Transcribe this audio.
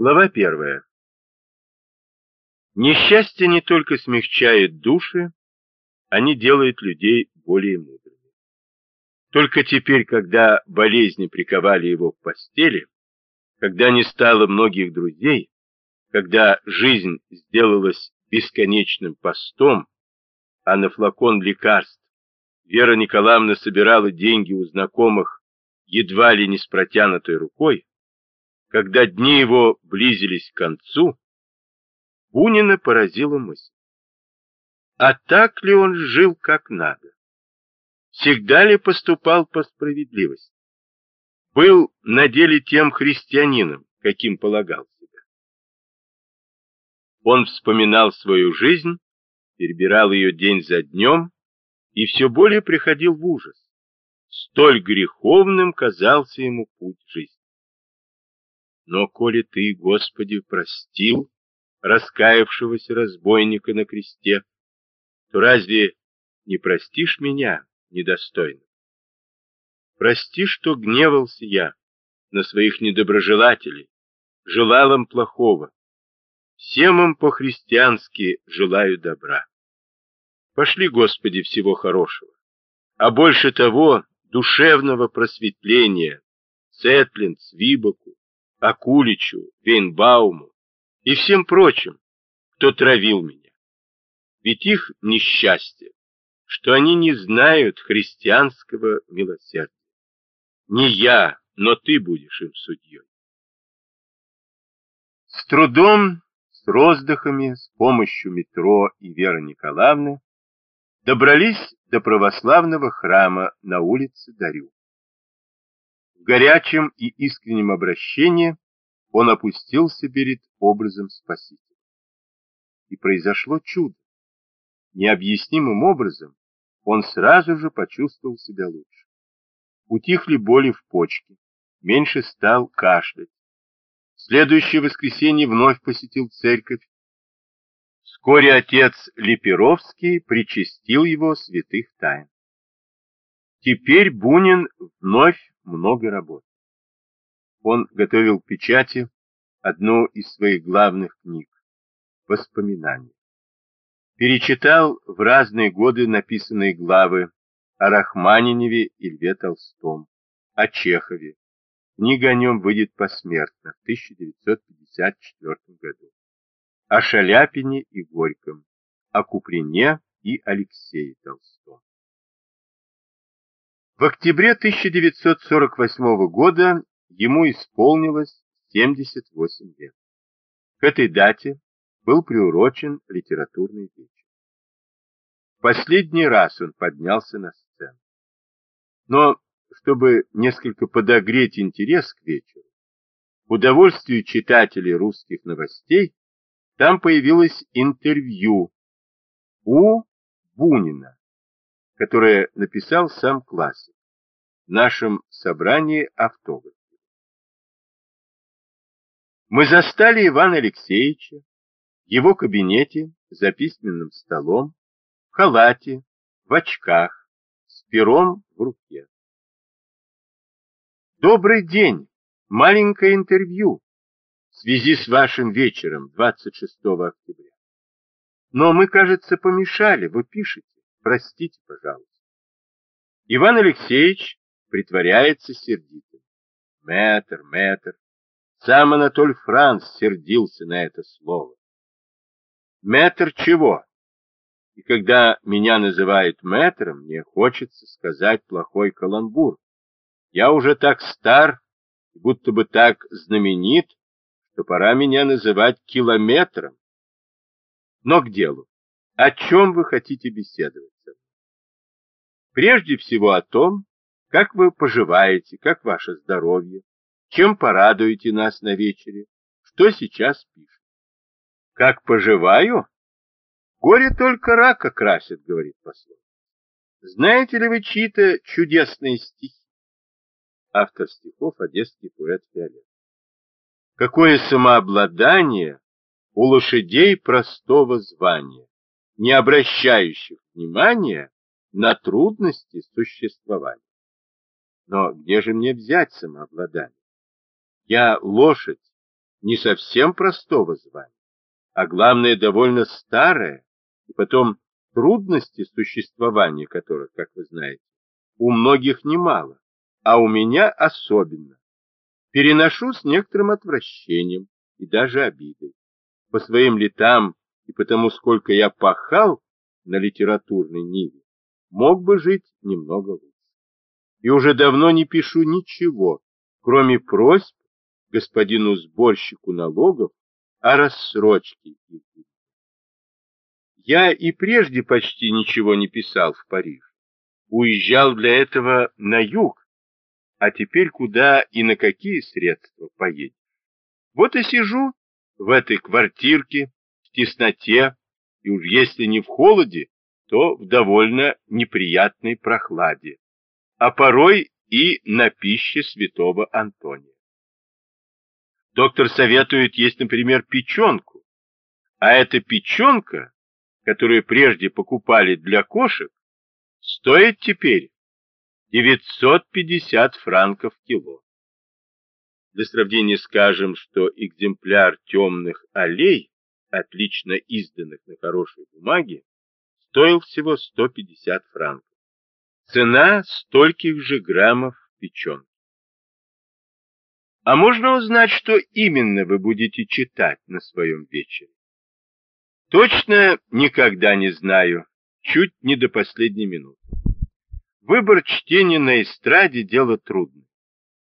Глава первая. Несчастье не только смягчает души, они делают людей более мудрыми. Только теперь, когда болезни приковали его к постели, когда не стало многих друзей, когда жизнь сделалась бесконечным постом, а на флакон лекарств Вера Николаевна собирала деньги у знакомых едва ли не с протянутой рукой, когда дни его близились к концу, Бунина поразила мысль. А так ли он жил как надо? Всегда ли поступал по справедливости? Был на деле тем христианином, каким полагал себя? Он вспоминал свою жизнь, перебирал ее день за днем и все более приходил в ужас. Столь греховным казался ему путь жизни. Но коли ты, Господи, простил раскаявшегося разбойника на кресте, то разве не простишь меня, недостойно? Прости, что гневался я на своих недоброжелателей, желал им плохого. Всем им по-христиански желаю добра. Пошли, Господи, всего хорошего, а больше того, душевного просветления Цетлин, Свибоку, Акуличу, Вейнбауму и всем прочим, кто травил меня. Ведь их несчастье, что они не знают христианского милосердия. Не я, но ты будешь им судьей. С трудом, с роздыхами, с помощью метро и Веры Николаевны добрались до православного храма на улице Дарю. Горячем и искреннем обращении он опустился перед образом Спасителя. И произошло чудо. Необъяснимым образом он сразу же почувствовал себя лучше. Утихли боли в почке, меньше стал кашлять. В следующее воскресенье вновь посетил церковь. Вскоре отец Леперовский причастил его святых тайн. Теперь Бунин вновь много работы. Он готовил к печати одну из своих главных книг «Воспоминания». Перечитал в разные годы написанные главы о Рахманиневе и Льве Толстом, о Чехове. Книга о нем выйдет посмертно в 1954 году. О Шаляпине и Горьком, о Куприне и Алексее Толстом. В октябре 1948 года ему исполнилось 78 лет. К этой дате был приурочен литературный вечер. Последний раз он поднялся на сцену. Но, чтобы несколько подогреть интерес к вечеру, к удовольствию читателей русских новостей, там появилось интервью у Бунина, которое написал сам классик в нашем собрании автограф. Мы застали Ивана Алексеевича в его кабинете за письменным столом, в халате, в очках, с пером в руке. Добрый день! Маленькое интервью в связи с вашим вечером 26 октября. Но мы, кажется, помешали, вы пишете. Простите, пожалуйста. Иван Алексеевич притворяется сердитым. Мэтр, мэтр. Сам Анатоль Франц сердился на это слово. Мэтр чего? И когда меня называют мэтром, мне хочется сказать плохой каламбур. Я уже так стар, будто бы так знаменит, что пора меня называть километром. Но к делу. О чем вы хотите беседовать? Прежде всего о том, как вы поживаете, как ваше здоровье, чем порадуете нас на вечере, что сейчас пишет. Как поживаю? Горе только рака красит, говорит пословица. Знаете ли вы чьи-то чудесные стихи? Автор стихов одесский поэт Фиолет. Какое самообладание у лошадей простого звания, не обращающих внимания на трудности существования. Но где же мне взять самообладание? Я лошадь, не совсем простого звания, а главное, довольно старое, и потом трудности существования которых, как вы знаете, у многих немало, а у меня особенно. Переношу с некоторым отвращением и даже обидой. По своим летам и потому, сколько я пахал на литературной ниве, мог бы жить немного лучше. И уже давно не пишу ничего, кроме просьб господину сборщику налогов о рассрочке. Я и прежде почти ничего не писал в Париж. Уезжал для этого на юг, а теперь куда и на какие средства поедешь. Вот и сижу в этой квартирке, в тесноте, и уж если не в холоде, то в довольно неприятной прохладе, а порой и на пище святого Антония. Доктор советует есть, например, печенку, а эта печенка, которую прежде покупали для кошек, стоит теперь 950 франков кило. Для сравнения скажем, что экземпляр темных аллей, отлично изданных на хорошей бумаге, стоил всего 150 франков. Цена стольких же граммов печенки. А можно узнать, что именно вы будете читать на своем вечере? Точно никогда не знаю, чуть не до последней минуты. Выбор чтения на эстраде – дело трудное.